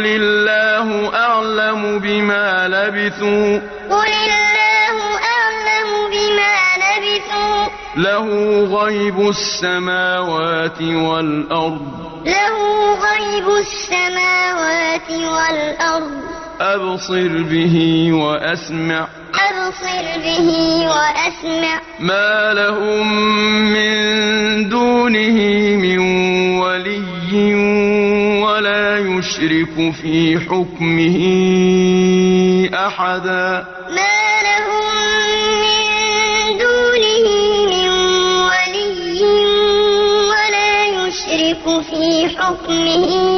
قل الله أعلم بما لبثوا. قل الله أعلم بما لبثوا. له غيب السماوات والأرض. له غيب السماوات والأرض. أبصر به وأسمع. أبصر به وأسمع. ما لهم من دونه من ولي يشرك في حكمه أحدا. ما لهم من دونه من ولي ولا يشرك في حكمه